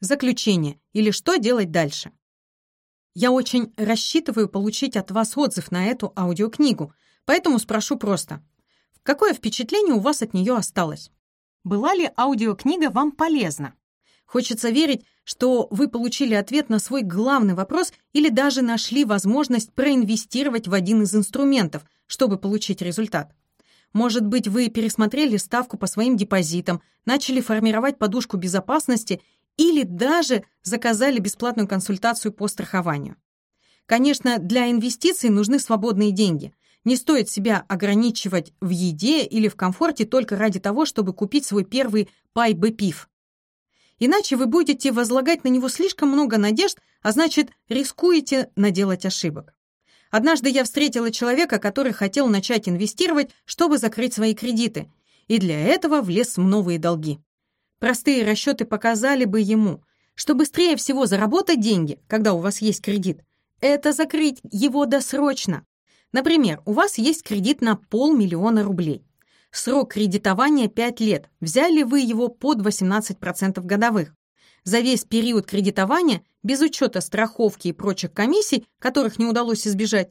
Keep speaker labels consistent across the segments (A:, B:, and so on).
A: Заключение или что делать дальше. Я очень рассчитываю получить от вас отзыв на эту аудиокнигу, поэтому спрошу просто. Какое впечатление у вас от нее осталось? Была ли аудиокнига вам полезна? Хочется верить, что вы получили ответ на свой главный вопрос или даже нашли возможность проинвестировать в один из инструментов, чтобы получить результат. Может быть, вы пересмотрели ставку по своим депозитам, начали формировать подушку безопасности или даже заказали бесплатную консультацию по страхованию. Конечно, для инвестиций нужны свободные деньги. Не стоит себя ограничивать в еде или в комфорте только ради того, чтобы купить свой первый пай БПИФ. Иначе вы будете возлагать на него слишком много надежд, а значит, рискуете наделать ошибок. Однажды я встретила человека, который хотел начать инвестировать, чтобы закрыть свои кредиты, и для этого влез в новые долги. Простые расчеты показали бы ему, что быстрее всего заработать деньги, когда у вас есть кредит, это закрыть его досрочно. Например, у вас есть кредит на полмиллиона рублей. Срок кредитования 5 лет. Взяли вы его под 18% годовых. За весь период кредитования, без учета страховки и прочих комиссий, которых не удалось избежать,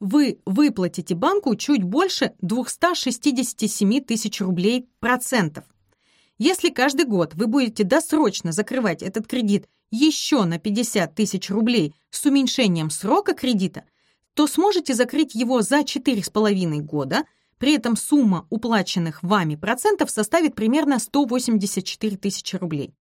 A: вы выплатите банку чуть больше 267 тысяч рублей процентов. Если каждый год вы будете досрочно закрывать этот кредит еще на 50 тысяч рублей с уменьшением срока кредита, то сможете закрыть его за 4,5 года – при этом сумма уплаченных вами процентов составит примерно 184 тысячи рублей.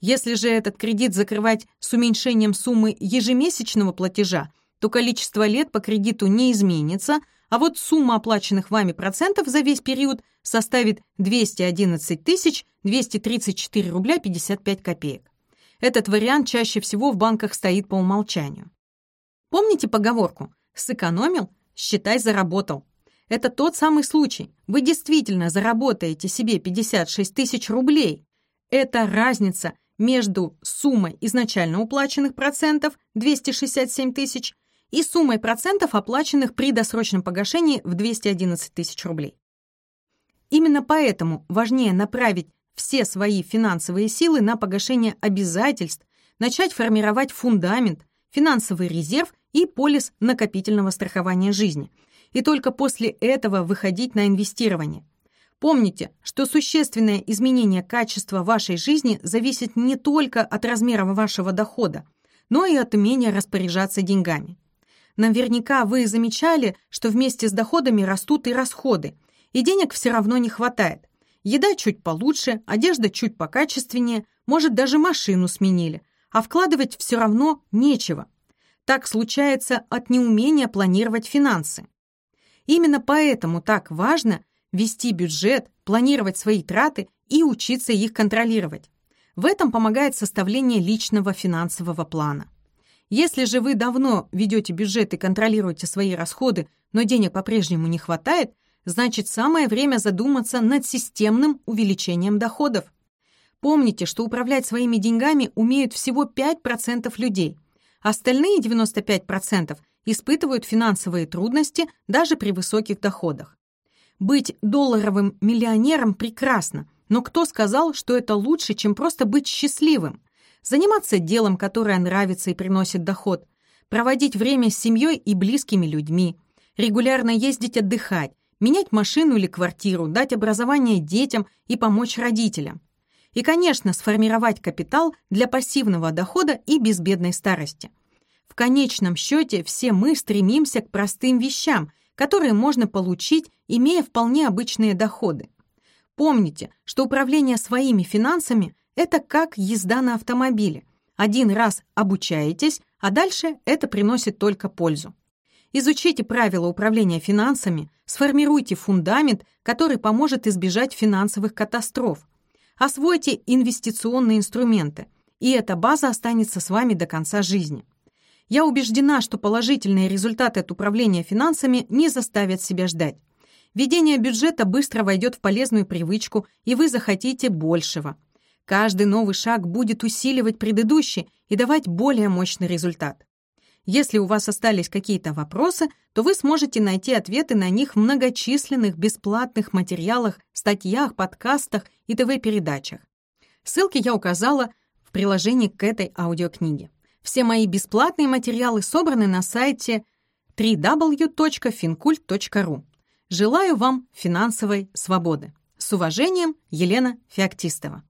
A: Если же этот кредит закрывать с уменьшением суммы ежемесячного платежа, то количество лет по кредиту не изменится, а вот сумма оплаченных вами процентов за весь период составит 211 234 рубля 55 копеек. Этот вариант чаще всего в банках стоит по умолчанию. Помните поговорку «сэкономил, считай, заработал». Это тот самый случай. Вы действительно заработаете себе 56 тысяч рублей. Это разница между суммой изначально уплаченных процентов 267 тысяч и суммой процентов, оплаченных при досрочном погашении в 211 тысяч рублей. Именно поэтому важнее направить все свои финансовые силы на погашение обязательств, начать формировать фундамент, финансовый резерв и полис накопительного страхования жизни – и только после этого выходить на инвестирование. Помните, что существенное изменение качества вашей жизни зависит не только от размера вашего дохода, но и от умения распоряжаться деньгами. Наверняка вы замечали, что вместе с доходами растут и расходы, и денег все равно не хватает. Еда чуть получше, одежда чуть покачественнее, может, даже машину сменили, а вкладывать все равно нечего. Так случается от неумения планировать финансы. Именно поэтому так важно вести бюджет, планировать свои траты и учиться их контролировать. В этом помогает составление личного финансового плана. Если же вы давно ведете бюджет и контролируете свои расходы, но денег по-прежнему не хватает, значит самое время задуматься над системным увеличением доходов. Помните, что управлять своими деньгами умеют всего 5% людей. Остальные 95% испытывают финансовые трудности даже при высоких доходах. Быть долларовым миллионером прекрасно, но кто сказал, что это лучше, чем просто быть счастливым? Заниматься делом, которое нравится и приносит доход, проводить время с семьей и близкими людьми, регулярно ездить отдыхать, менять машину или квартиру, дать образование детям и помочь родителям. И, конечно, сформировать капитал для пассивного дохода и безбедной старости – в конечном счете все мы стремимся к простым вещам, которые можно получить, имея вполне обычные доходы. Помните, что управление своими финансами – это как езда на автомобиле. Один раз обучаетесь, а дальше это приносит только пользу. Изучите правила управления финансами, сформируйте фундамент, который поможет избежать финансовых катастроф. Освойте инвестиционные инструменты, и эта база останется с вами до конца жизни. Я убеждена, что положительные результаты от управления финансами не заставят себя ждать. Ведение бюджета быстро войдет в полезную привычку, и вы захотите большего. Каждый новый шаг будет усиливать предыдущий и давать более мощный результат. Если у вас остались какие-то вопросы, то вы сможете найти ответы на них в многочисленных бесплатных материалах, статьях, подкастах и ТВ-передачах. Ссылки я указала приложении к этой аудиокниге. Все мои бесплатные материалы собраны на сайте www.fincult.ru. Желаю вам финансовой свободы. С уважением, Елена Феоктистова.